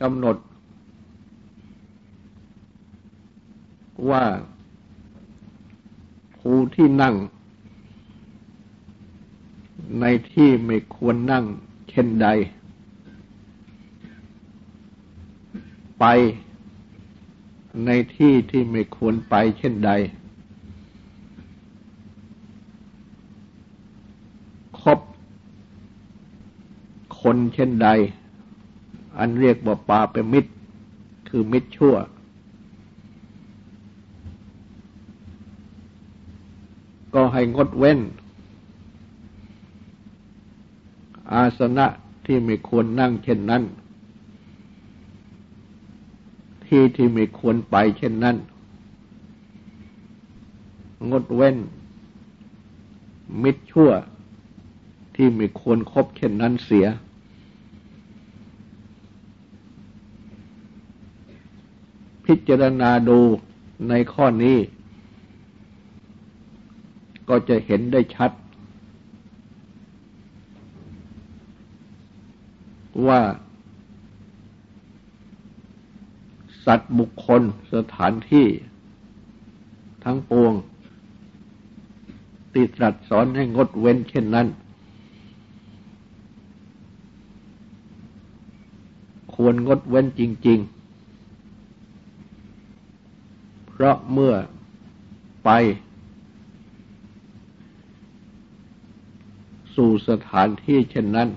กำหนด ว่าผู้ที่นั่ง ในที่ไม่ควรนั่งเช่นใด ไปในที่ที่ไม่ควรไปเช่นใด คบคนเช่นใด อันเรียกว่าปาเป็นมิตร คือมิตรชั่ว ก็ให้งดเว้น อาสนะที่ไม่ควรนั่งเช่นนั้น ที่ที่ไม่ควรไปเช่นนั้น งดเว้น มิตรชั่วที่ไม่ควรครบเช่นนั้นเสีย พิจารณาดูในข้อนี้ ก็จะเห็นได้ชัด ว่า สัตว์บุคคลสถานที่ทั้งปวงติตรัสสอนให้งดเว้นเช่นนั้น ควรงดเว้นจริง ๆ เพราะเมื่อไป สู่สถานที่เช่นนั้น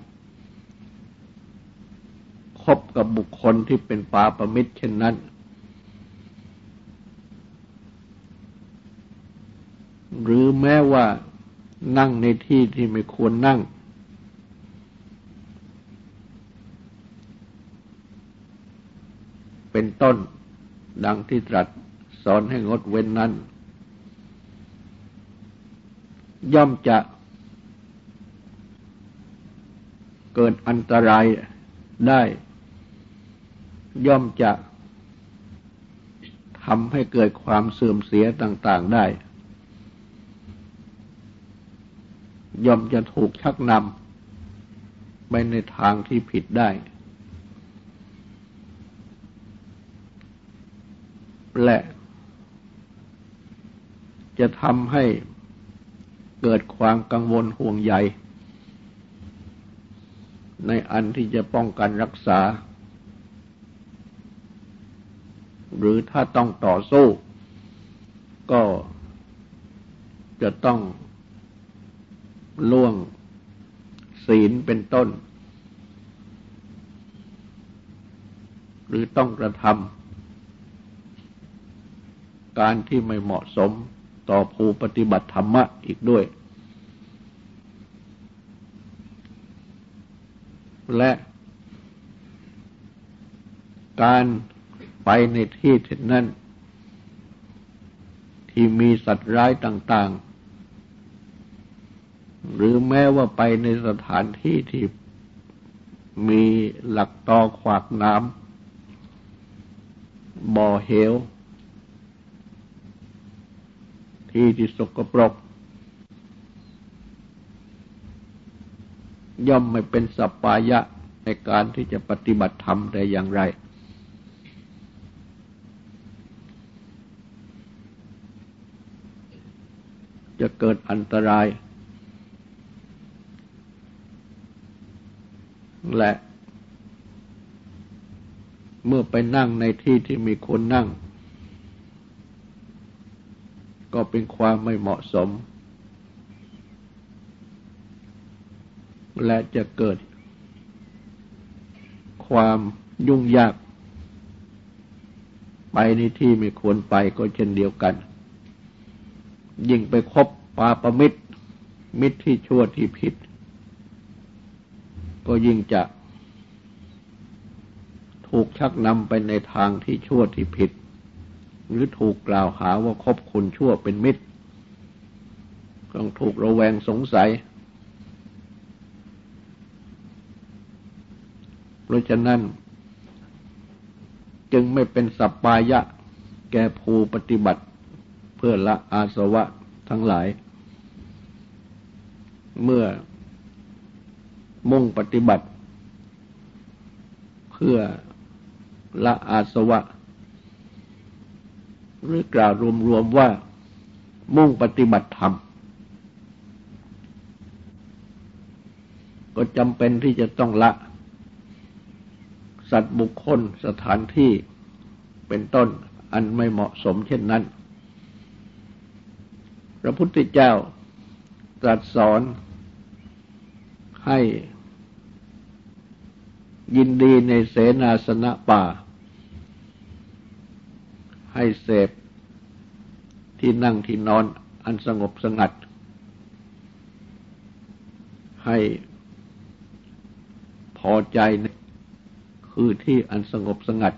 คบกับบุคคลที่เป็นปาประมิตรเช่นนั้น หรือแม้ว่านั่งในที่ที่ไม่ควรนั่ง เป็นต้นดังที่ตรัสส อนให้งดเว้นนั้น ย่อมจะเกิดอันตรายได้ ย่อมจะทำให้เกิดความเสื่อมเสียต่าง ๆได้ ย่อมจะถูกชักนำไปในทางที่ผิดได้และ จะทำให้เกิดความกังวลห่วงใย ในอันที่จะป้องกันรักษา หรือถ้าต้องต่อสู้ ก็จะต้องล่วงศีลเป็นต้น หรือต้องกระทำการที่ไม่เหมาะสม ต่อผู้ปฏิบัติธรรมะอีกด้วย และการไปในที่ที่นั้น ที่มีสัตว์ร้ายต่าง ๆ หรือแม้ว่าไปในสถานที่ที่มีหลักตอขวากน้ำบ่อเหว ที่ที่สกปรก ย่อมไม่เป็นสัปปายะในการที่จะปฏิบัติธรรมแต่อย่างไร จะเกิดอันตราย และเมื่อไปนั่งในที่ที่มีคนนั่ง ก็เป็นความไม่เหมาะสม และจะเกิด ความยุ่งยาก ไปในที่ไม่ควรไปก็เช่นเดียวกัน ยิ่งไปคบปาประมิตร มิตรที่ชั่วที่ผิด ก็ยิ่งจะถูกชักนำไปในทางที่ชั่วที่ผิด หรือถูกกล่าวหาว่าคบคนชั่วเป็นมิตร ต้องถูกระแวงสงสัย เพราะฉะนั้น จึงไม่เป็นสัปปายะ แก่ภูปฏิบัติ เพื่อละอาสวะทั้งหลาย เมื่อมุ่งปฏิบัติ เพื่อละอาสวะ หรือกล่าวรวมๆว่ามุ่งปฏิบัติธรรม ก็จำเป็นที่จะต้องละ สัตว์บุคคลสถานที่เป็นต้นอันไม่เหมาะสมเช่นนั้น พระพุทธเจ้าตรัสสอนให้ยินดีในเสนาสนะป่า ให้เสพที่นั่งที่นอนอันสงบสงัด ให้พอใจคือที่อันสงบสงัด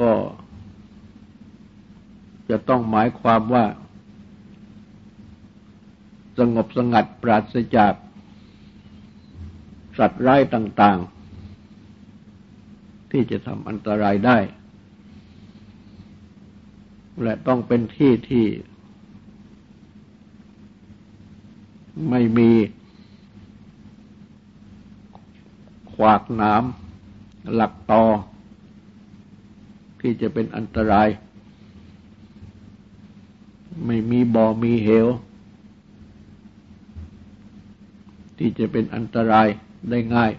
ก็จะต้องหมายความว่า สงบสงัดปราศจากสัตว์ร้ายต่าง ๆ ที่จะทำอันตรายได้ และต้องเป็นที่ที่ไม่มีขวากน้ำหลักตอ ที่จะเป็นอันตราย ไม่มีบ่อมีเหว ที่จะเป็นอันตรายได้ง่าย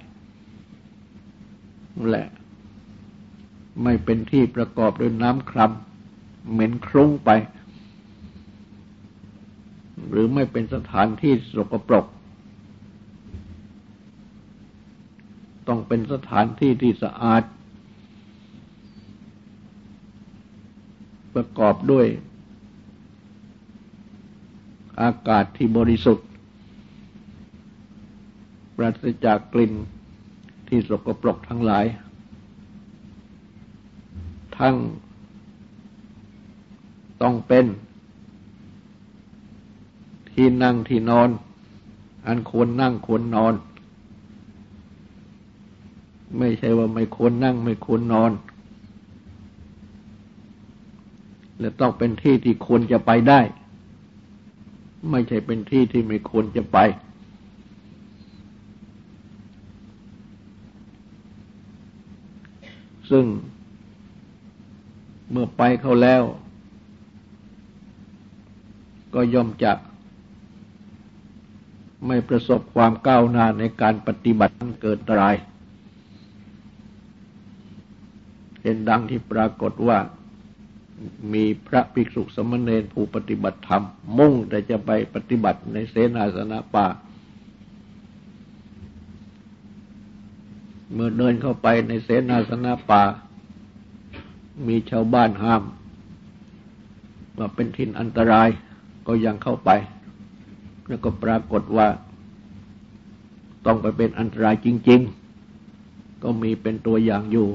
แหละ ไม่เป็นที่ประกอบด้วยน้ำคลำเหม็นคลุ้งไป หรือไม่เป็นสถานที่สกปรก ต้องเป็นสถานที่ที่สะอาด ประกอบด้วยอากาศที่บริสุทธิ์ ปราศจากกลิ่นที่สกปรกทั้งหลาย ทั้งต้องเป็นที่นั่งที่นอน อันควรนั่งควรนอน ไม่ใช่ว่าไม่ควรนั่งไม่ควรนอน และต้องเป็นที่ที่ควรจะไปได้ ไม่ใช่เป็นที่ที่ไม่ควรจะไป ซึ่ง เมื่อไปเขาแล้ว ก็ย่อมจะไม่ประสบความก้าวหน้าในการปฏิบัติเกิดรายเห็นดังที่ปรากฏว่ามีพระภิกษุสมณเณรผู้ปฏิบัติธรรม มุ่งแต่จะไปปฏิบัติในเสนาสนะป่า เมื่อเดินเข้าไปในเสนาสนะป่า มีชาวบ้านห้ามว่าเป็นทินอันตรายก็ยังเข้าไป แล้วก็ปรากฏว่า ต้องไปเป็นอันตรายจริง ๆ ก็มีเป็นตัวอย่างอยู่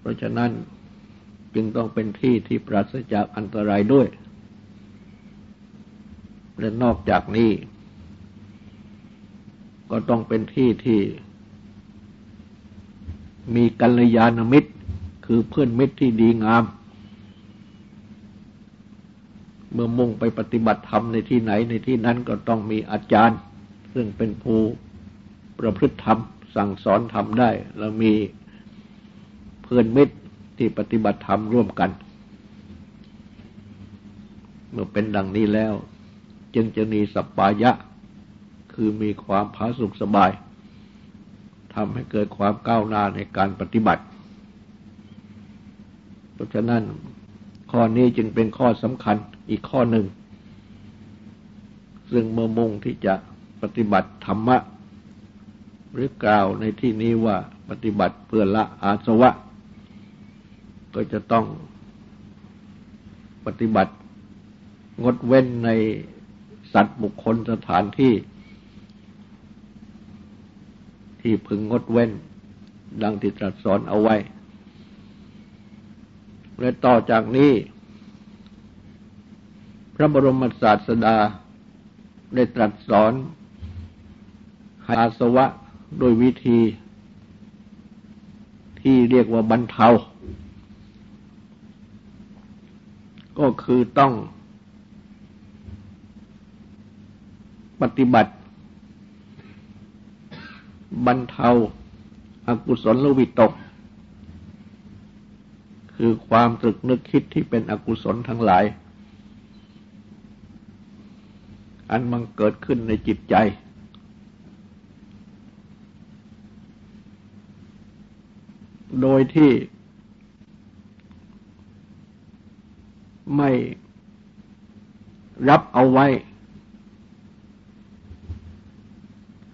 เพราะฉะนั้นจึงต้องเป็นที่ที่ปราศจากอันตรายด้วย และนอกจากนี้ ก็ต้องเป็นที่ที่ มีกัลยาณมิตร คือเพื่อนมิตรที่ดีงาม เมื่อมุ่งไปปฏิบัติธรรมในที่ไหนในที่นั้นก็ต้องมีอาจารย์ ซึ่งเป็นผู้ประพฤติธรรม สั่งสอนธรรมได้ แล้วมีเพื่อนมิตรที่ปฏิบัติธรรมร่วมกัน เมื่อเป็นดังนี้แล้ว จึงจะมีสัปปายะ คือมีความผาสุกสบาย ทำให้เกิดความก้าวหน้าในการปฏิบัติ เพราะฉะนั้นข้อนี้จึงเป็นข้อสำคัญอีกข้อหนึ่ง ซึ่งเมื่อมุ่งที่จะปฏิบัติธรรมะ หรือกล่าวในที่นี้ว่าปฏิบัติเพื่อละอาสวะ ก็จะต้องปฏิบัติงดเว้นในสัตว์บุคคลสถานที่ ที่พึงงดเว้น ดังที่ตรัสสอนเอาไว้ และต่อจากนี้ พระบรมศาสดาได้ตรัสสอนให้อาสวะโดยวิธี ที่เรียกว่าบรรเทา ก็คือต้องปฏิบัติ บรรเทาอกุศลวิตก คือความตรึกนึกคิดที่เป็นอกุศลทั้งหลาย อันมันเกิดขึ้นในจิตใจ โดยที่ไม่รับเอาไว้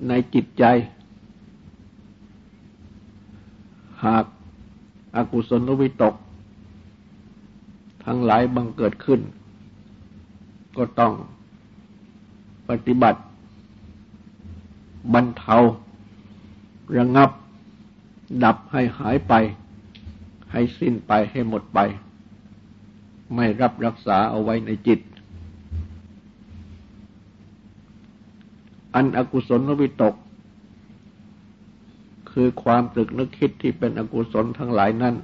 ในจิตใจ หากอากุศลวิตก ทั้งหลายบังเกิดขึ้น ก็ต้องปฏิบัติบรรเทา ระงับ ดับให้หายไป ให้สิ้นไปให้หมดไป ไม่รับรักษาเอาไว้ในจิต อันอกุศลวิตก คือความตรึกนึกคิดที่เป็นอกุศลทั้งหลายนั้น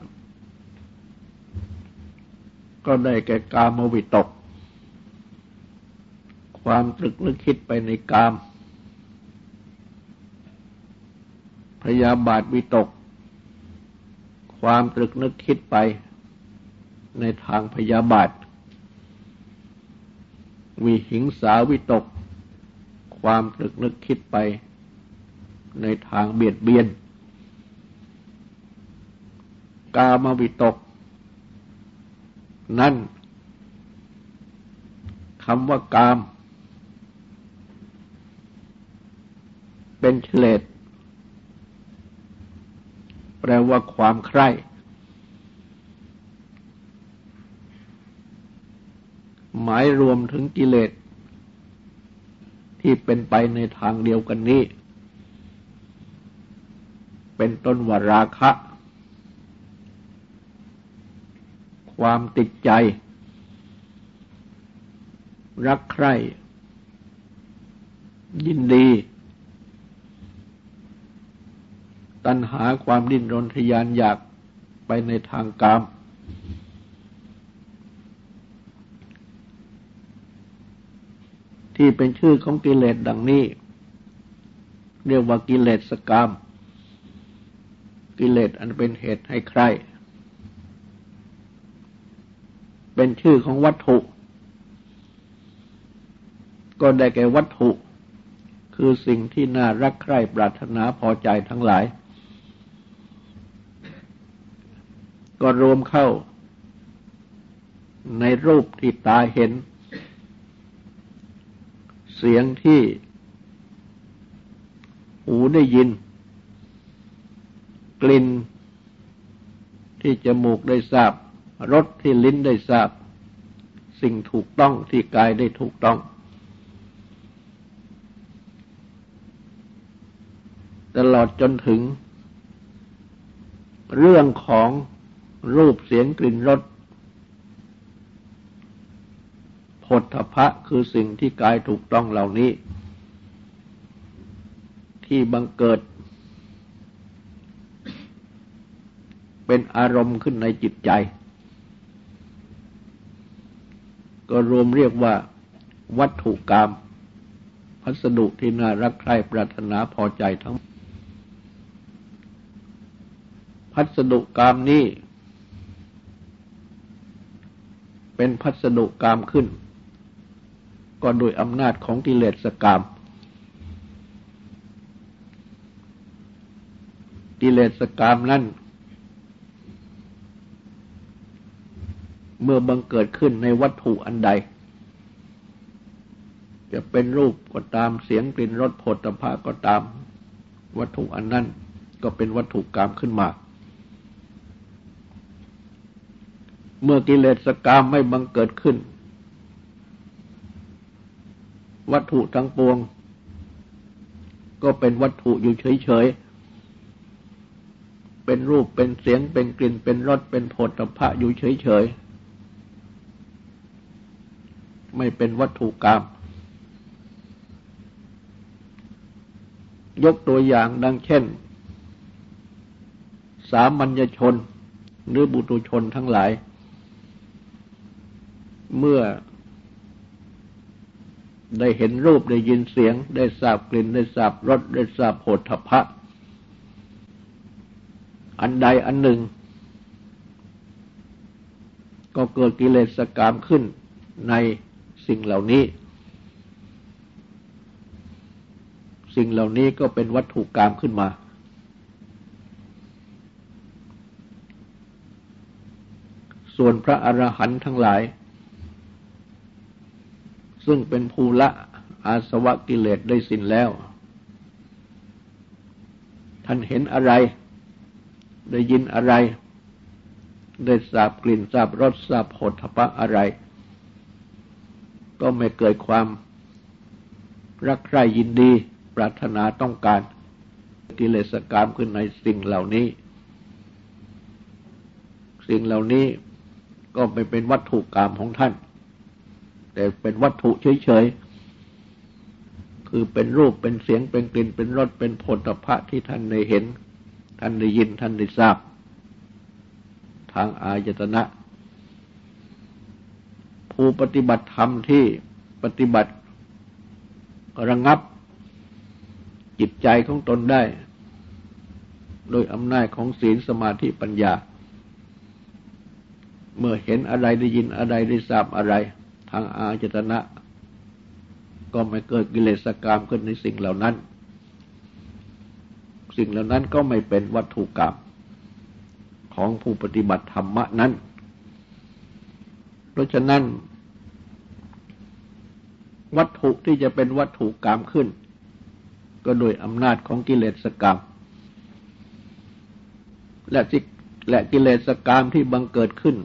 ก็ได้แก่กามวิตก ความตรึกนึกคิดไปในกาม พยาบาทวิตก ความตรึกนึกคิดไปในทางพยาบาท วิหิงสาวิตก ความตรึกนึกคิดไปในทางเบียดเบียน กามวิตก นั่นคำว่ากาม เป็นเฉลดแปลว่าความใคร่หมายรวมถึงกิเลสที่เป็นไปในทางเดียวกันนี้ เป็นต้นวราคะ ความติดใจ รักใคร่ ยินดี ตัณหาความดิ้นรนทยานอยากไปในทางกาม ที่เป็นชื่อของกิเลสดังนี้ เรียกว่ากิเลสกรรมกิเลสอันเป็นเหตุให้ใคร เป็นชื่อของวัตถุ ก็ได้แก่วัตถุ คือสิ่งที่น่ารักใคร่ปรารถนาพอใจทั้งหลาย ก็รวมเข้า ในรูปที่ตาเห็น เสียงที่หูได้ยิน กลิ่นที่จมูกได้ทราบ รสที่ลิ้นได้ทราบ สิ่งถูกต้องที่กายได้ถูกต้อง ตลอดจนถึง เรื่องของรูปเสียงกลิ่นรสผลทพะคือสิ่งที่กายถูกต้องเหล่านี้ ที่บังเกิด เป็นอารมณ์ขึ้นในจิตใจ ก็รวมเรียกว่าวัตถุกรรมพัสดุที่น่ารักใคร่ปรารถนาพอใจทั้ง พัสดุกรรมนี้ เป็นพัสดุกรรมขึ้น ก็โดยอำนาจของกิเลสกรรมกิเลสกรรมนั้น เมื่อบังเกิดขึ้นในวัตถุอันใด จะเป็นรูปก็ตามเสียงกลิ่นรสผลตภะก็ตาม วัตถุอันนั้นก็เป็นวัตถุกรรมขึ้นมา เมื่อกิเลสกรรมไม่บังเกิดขึ้น วัตถุทั้งปวง ก็เป็นวัตถุอยู่เฉยๆเป็นรูปเป็นเสียงเป็นกลิ่นเป็นรสเป็นผลตภะอยู่เฉยๆ ไม่เป็นวัตถุกรรม ยกตัวอย่างดังเช่น สามัญชน หรือบุตุชนทั้งหลาย เมื่อได้เห็นรูปได้ยินเสียง ได้ทราบกลิ่นได้ทราบรสได้ทราบโผฏฐพะ อันใดอันหนึ่ง ก็เกิดกิเลสกรรมขึ้นใน สิ่งเหล่านี้ สิ่งเหล่านี้ก็เป็นวัตถุกรรมขึ้นมา ส่วนพระอรหันต์ทั้งหลาย ซึ่งเป็นภูละอาสวะกิเลสได้สิ้นแล้ว ท่านเห็นอะไร ได้ยินอะไร ได้สาบกลิ่นสาบรสสาบผลทพะอะไร ก็ไม่เกิดความรักใคร่ยินดี ปรารถนาต้องการกิเลสกรรมขึ้นในสิ่งเหล่านี้ สิ่งเหล่านี้ก็ไม่เป็นวัตถุกรรมของท่าน แต่เป็นวัตถุเฉยๆ คือเป็นรูปเป็นเสียงเป็นกลิ่นเป็นรสเป็นผลพระที่ท่านได้เห็น ท่านได้ยินท่านได้ทราบ ทางอายตนะ ผู้ปฏิบัติธรรมที่ปฏิบัติระงับจิตใจของตนได้ โดยอำนาจของศีลสมาธิปัญญา เมื่อเห็นอะไรได้ยินอะไรได้ทราบอะไร ทางอาจตนะ ก็ไม่เกิดกิเลสกรรมขึ้นในสิ่งเหล่านั้น สิ่งเหล่านั้นก็ไม่เป็นวัตถุกรรมของผู้ปฏิบัติธรรมะนั้น เพราะฉะนั้น วัตถุที่จะเป็นวัตถุกรรมขึ้น ก็โดยอำนาจของกิเลสกรรม และและกิเลสกรรมที่บังเกิดขึ้น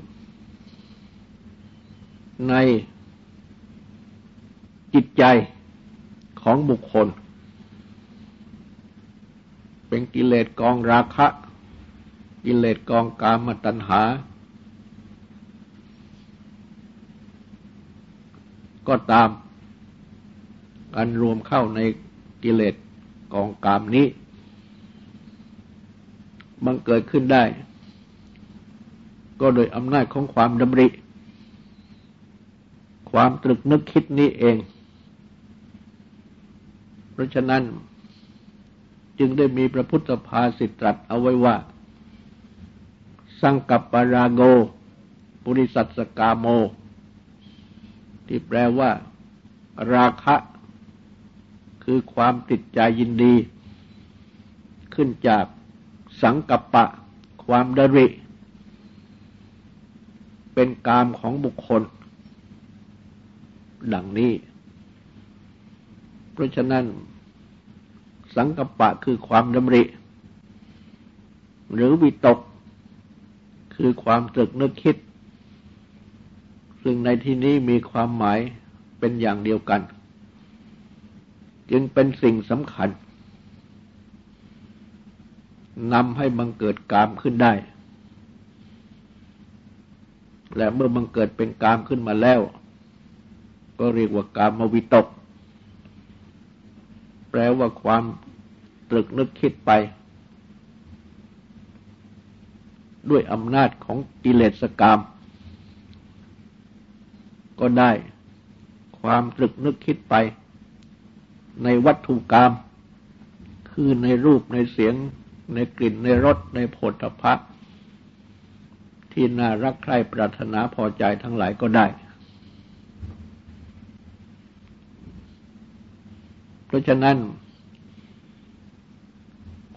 ในจิตใจของบุคคล เป็นกิเลสกองราคะ กิเลสกองกามตัณหา ก็ตาม การรวมเข้าในกิเลสกองกามนี้ มันเกิดขึ้นได้ ก็โดยอำนาจของความดำริ ความตรึกนึกคิดนี้เอง เพราะฉะนั้นจึงได้มีพระพุทธภาสิตตรัสเอาไว้ว่า สังกัปปราโก ปุริสัตสกาโม ที่แปลว่า ราคะ คือความติดใจยินดี ขึ้นจากสังกัปปะ ความดริ เป็นกามของบุคคล ดังนี้ เพราะฉะนั้น สังกัปะคือความดำริ หรือวิตก คือความตรึกนึกคิด ซึ่งในที่นี้มีความหมายเป็นอย่างเดียวกัน จึงเป็นสิ่งสำคัญนำให้บังเกิดกามขึ้นได้ และเมื่อบังเกิดเป็นกามขึ้นมาแล้ว ก็เรียกว่ากามวิตก แปลว่าความตรึกนึกคิดไป ด้วยอำนาจของกิเลสกรรม ก็ได้ความตรึกนึกคิดไป ในวัตถุกรรมคือในรูปในเสียง ในกลิ่นในรสในผลพะที่น่ารักใคร่ปรารถนาพอใจทั้งหลายก็ได้ เพราะฉะนั้น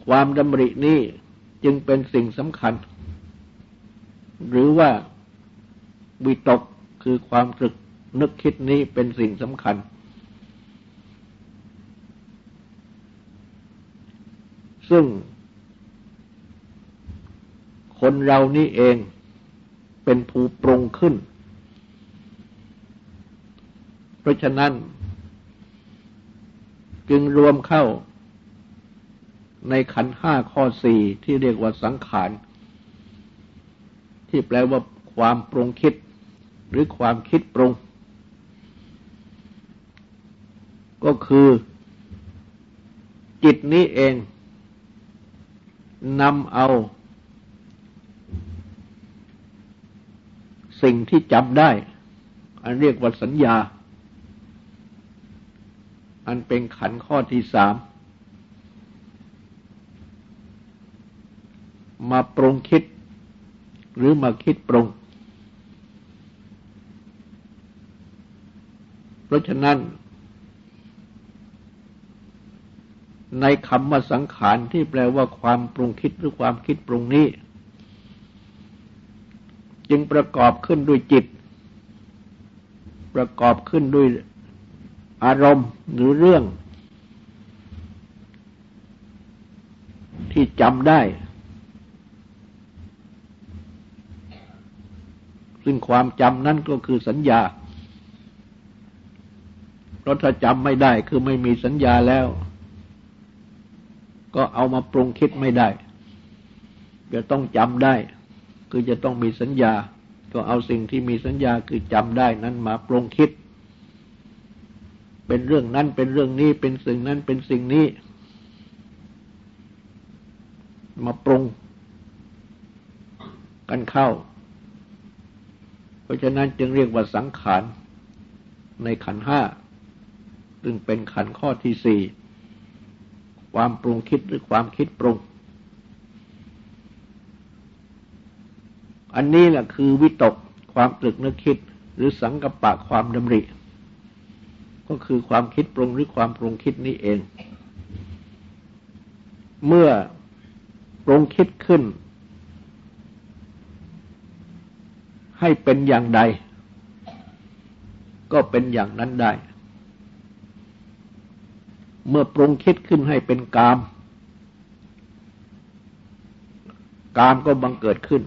ความดำรินี้จึงเป็นสิ่งสำคัญ หรือว่าวิตก คือความตรึกนึกคิดนี้เป็นสิ่งสำคัญ ซึ่ง คนเรานี่เองเป็นผู้ปรุงขึ้น เพราะฉะนั้น จึงรวมเข้าในขันห้าข้อสี่ที่เรียกว่าสังขาร ที่แปลว่าความปรุงคิด หรือความคิดปรุง ก็คือจิตนี้เองนำเอา สิ่งที่จำได้ อันเรียกว่าสัญญา อันเป็นขันข้อที่สามมาปรุงคิด หรือมาคิดปรุง เพ ราะฉะนั้น ในคำว่าสังขารที่แปลว่าความปรุงคิดหรือความคิดปรุงนี้ จึงประกอบขึ้นด้วยจิต ประกอบขึ้นด้วยอารมณ์หรือเรื่อง ที่จำได้ ซึ่งความจำนั้นก็คือสัญญา เพราะถ้าจำไม่ได้คือไม่มีสัญญาแล้ว ก็เอามาปรุงคิดไม่ได้ จะต้องจำได้ คือจะต้องมีสัญญา ก็เอาสิ่งที่มีสัญญาคือจำได้นั้นมาปรุงคิด เป็นเรื่องนั้นเป็นเรื่องนี้เป็นสิ่งนั้นเป็นสิ่งนี้ มาปรุง กันเข้า เพราะฉะนั้นจึงเรียกว่าสังขารในขันห้า ซึ่งเป็นขันข้อที่สี่ความปรุงคิดหรือความคิดปรุง อันนี้แหละคือวิตกความตรึกนึกคิดหรือสังกปะความดำริ ก็คือความคิดปรุงหรือความปรุงคิดนี้เอง เมื่อปรุงคิดขึ้น ให้เป็นอย่างใด ก็เป็นอย่างนั้นได้ เมื่อปรุงคิดขึ้นให้เป็นกาม กามก็บังเกิดขึ้น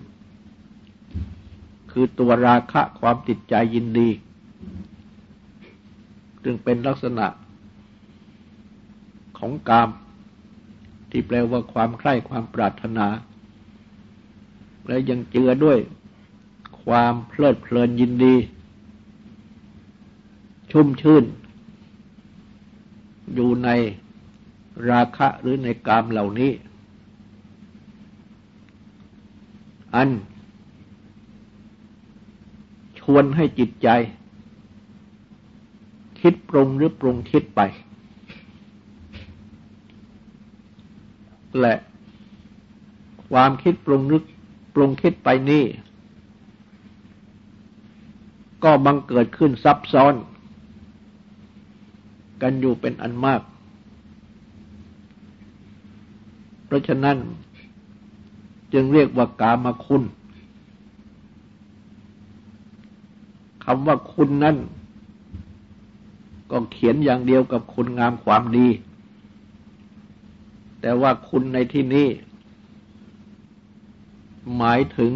คือตัวราคะความติดใจยินดี จึงเป็นลักษณะของกาม ที่แปลว่าความใคร่ความปรารถนา และยังเจือด้วยความเพลิดเพลินยินดี ชุ่มชื่น อยู่ในราคะหรือในกามเหล่านี้ อัน ชวนให้จิตใจ คิดปรุงหรือปรุงคิดไป และความคิดปรุงนึกปรุงคิดไปนี่ ก็บังเกิดขึ้นซับซ้อน กันอยู่เป็นอันมาก เพราะฉะนั้นจึงเรียกว่ากามคุณคำว่าคุณนั้น ก็เขียนอย่างเดียวกับคุณงามความดี แต่ว่าคุณในที่นี้ หมายถึง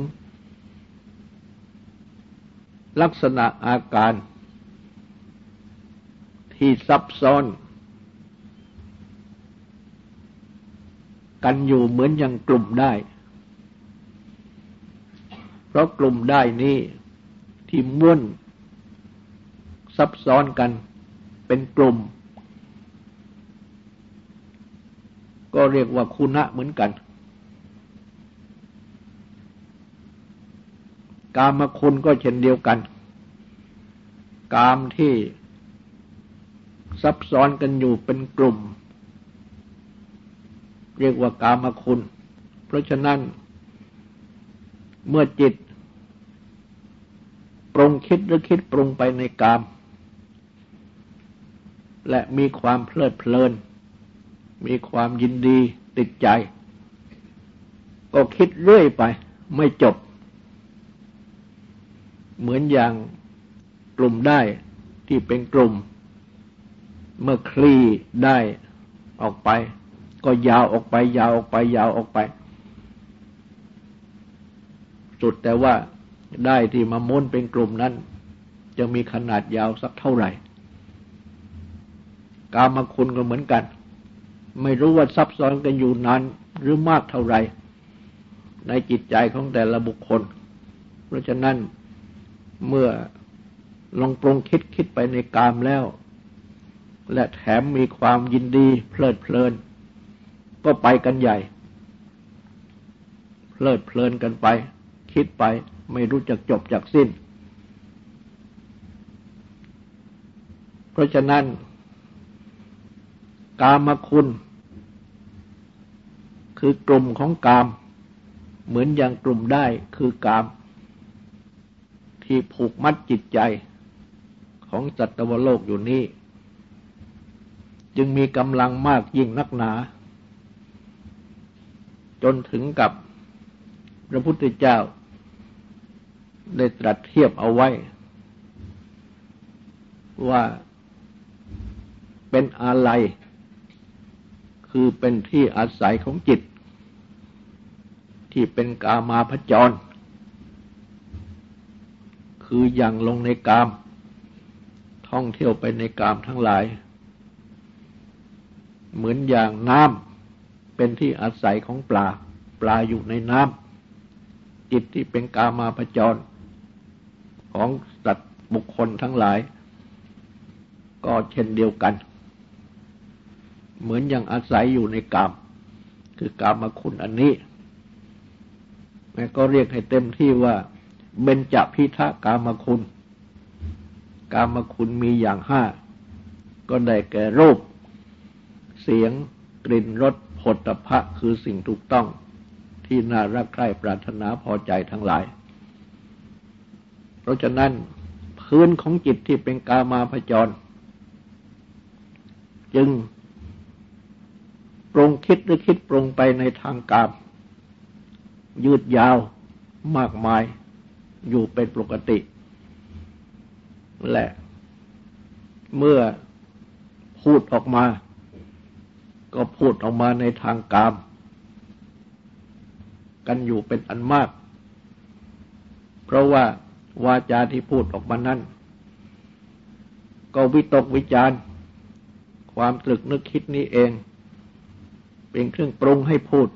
ลักษณะอาการ ที่ซับซ้อน กันอยู่เหมือนอย่างกลุ่มได้ เพราะกลุ่มได้นี้ที่ม้วนซับซ้อนกันเป็นกลุ่ม ก็เรียกว่าคุณะเหมือนกัน กามคุณก็เช่นเดียวกัน กามที่ ซับซ้อนกันอยู่เป็นกลุ่ม เรียกว่ากามคุณ เพราะฉะนั้น เมื่อจิต ปรุงคิดหรือคิดปรุงไปในกาม และมีความเพลิดเพลิน มีความยินดีติดใจ ก็คิดเรื่อยไปไม่จบ เหมือนอย่างกลุ่มได้ที่เป็นกลุ่ม เมื่อคลี่ได้ออกไป ก็ยาวออกไป ยาวออกไป ยาวออกไป สุดแต่ว่าได้ที่มาม้วนเป็นกลุ่มนั้น จะมีขนาดยาวสักเท่าไหร่ กามาคุณก็เหมือนกัน ไม่รู้ว่าซับซ้อนกันอยู่นานหรือมากเท่าไหร่ ในจิตใจของแต่ละบุคคล เพราะฉะนั้นเมื่อลองปรงคิดคิดไปในกามแล้ว และแถมมีความยินดีเพลิดเพลิน ก็ไปกันใหญ่ เพลิดเพลินกันไป คิดไปไม่รู้จักจบจากสิ้น เพราะฉะนั้น กามคุณ คือกลุ่มของกาม เหมือนอย่างกลุ่มได้คือกาม ที่ผูกมัดจิตใจของจัตวโลกอยู่นี้ จึงมีกำลังมากยิ่งนักหนา จนถึงกับพระพุทธเจ้า ได้ตรัสเทียบเอาไว้ ว่าเป็นอะไรคือเป็นที่อาศัยของจิต ที่เป็นกามาพจร คืออย่างลงในกาม ท่องเที่ยวไปในกามทั้งหลาย เหมือนอย่างน้ำเป็นที่อาศัยของปลา ปลาอยู่ในน้ำจิตที่เป็นกามาพจร ของสัตว์บุคคลทั้งหลาย ก็เช่นเดียวกัน เหมือนอย่างอาศัยอยู่ในกาม คือกามคุณอันนี้แม่ก็เรียกให้เต็มที่ว่าเบญจพิทะกามคุณ กามคุณมีอย่างห้า ก็ได้แก่รูป เสียง กลิ่นรสผลตภะคือสิ่งถูกต้อง ที่น่ารักใคร่ปรารถนาพอใจทั้งหลาย เพราะฉะนั้นพื้นของจิตที่เป็นกามาพจร จึงปรงคิดหรือคิดปรงไปในทางกาม ยืดยาวมากมายอยู่เป็นปกติ และเมื่อพูดออกมา ก็พูดออกมาในทางกาม กันอยู่เป็นอันมาก เพราะว่าวาจาที่พูดออกมานั้น ก็วิตกวิจารความตรึกนึกคิดนี้เอง เป็นเครื่องปรุงให้พูด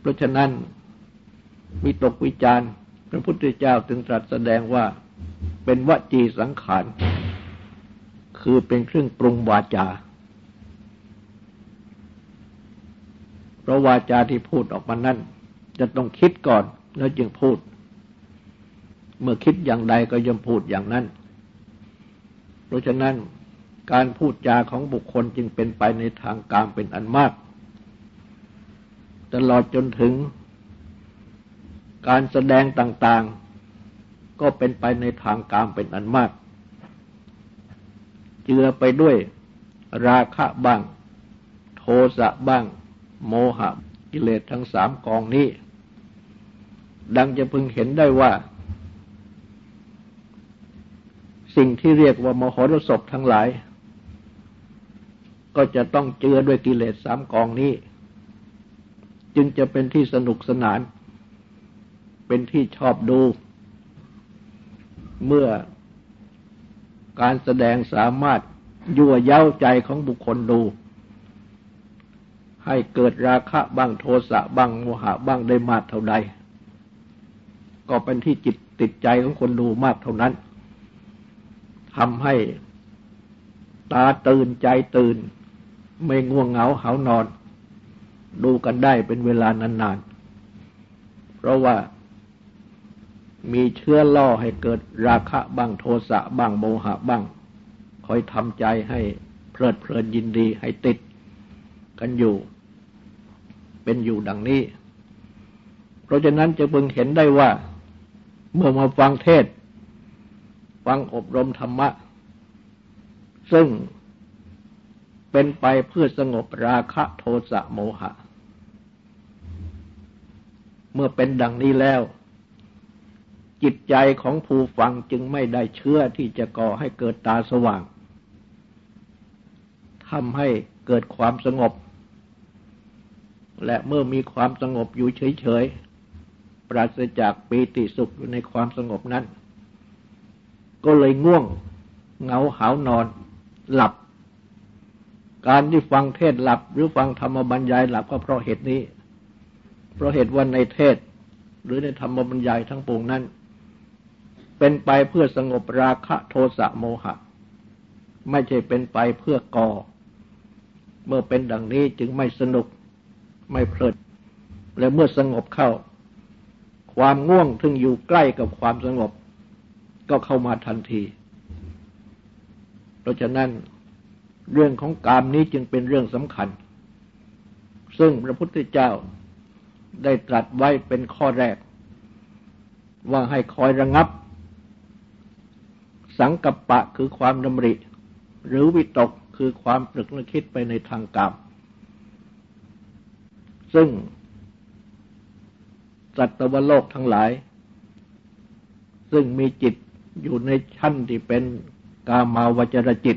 เพราะฉะนั้นมีตกวิจารณ์พระพุทธเจ้าจึงตรัสแสดงว่าเป็นวจีสังขาร คือเป็นเครื่องปรุงวาจา เพ ราะวาจาที่พูดออกมานั้นจะต้องคิดก่อนแล้วจึงพูด เมื่อคิดอย่างใดก็ย่อมพูดอย่างนั้น เพราะฉะนั้นการพูดจาของบุคคลจึงเป็นไปในทางการเป็นอันมาก ตลอดจนถึง การแสดงต่างๆ ก็เป็นไปในทางการเป็นอันมาก เจือไปด้วยราคะบ้าง โทสะบ้าง โมหะกิเลสทั้งสามกองนี้ ดังจะพึงเห็นได้ว่า สิ่งที่เรียกว่ามโหรสพทั้งหลาย ก็จะต้องเจือด้วยกิเลสสามกองนี้ จึงจะเป็นที่สนุกสนาน เป็นที่ชอบดู เมื่อการแสดงสามารถยั่วเย้าใจของบุคคลดู ให้เกิดราคะบ้างโทสะบ้างโมหะบ้างได้มากเท่าใด ก็เป็นที่จิตติดใจของคนดูมากเท่านั้นทำให้ตาตื่นใจตื่น ไม่ง่วงเหงาเหานอน ดูกันได้เป็นเวลานานๆ เพราะว่ามีเชื้อล่อให้เกิดราคะบ้างโทสะบ้างโมหะบ้างคอยทำใจให้เพลิดเพลินยินดีให้ติดกันอยู่ เป็นอยู่ดังนี้ เพราะฉะนั้นจะเพิ่งเห็นได้ว่า เมื่อมาฟังเทศ ฟังอบรมธรรมะ ซึ่งเป็นไปเพื่อสงบราคะโทสะโมหะ เมื่อเป็นดังนี้แล้ว จิตใจของผู้ฟังจึงไม่ได้เชื่อที่จะก่อให้เกิดตาสว่างทำให้เกิดความสงบ และเมื่อมีความสงบอยู่เฉยๆ ปราศจากปีติสุขอยู่ในความสงบนั้น ก็เลยง่วงเหงาหานอนหลับ การที่ฟังเทศหลับหรือฟังธรรมบรรยายหลับก็เพราะเหตุนี้ เพราะเหตุว่าในเทศหรือในธรรมบรรยายทั้งปวงนั้น เป็นไปเพื่อสงบราคะโทสะโมหะ ไม่ใช่เป็นไปเพื่อก่อ เมื่อเป็นดังนี้จึงไม่สนุก ไม่เพลิด และเมื่อสงบเข้า ความง่วงทึงอยู่ใกล้กับความสงบ ก็เข้ามาทันที เพราะฉะนั้นเรื่องของกามนี้จึงเป็นเรื่องสำคัญ ซึ่งพระพุทธเจ้าได้ตรัสไว้เป็นข้อแรก ว่าให้คอยระงับ สังกัปปะคือความดำริ หรือวิตกคือความตรึกนึกคิดไปในทางกรรม ซึ่งสัตวโลกทั้งหลาย ซึ่งมีจิตอยู่ในชั้นที่เป็นกามาวจรจิต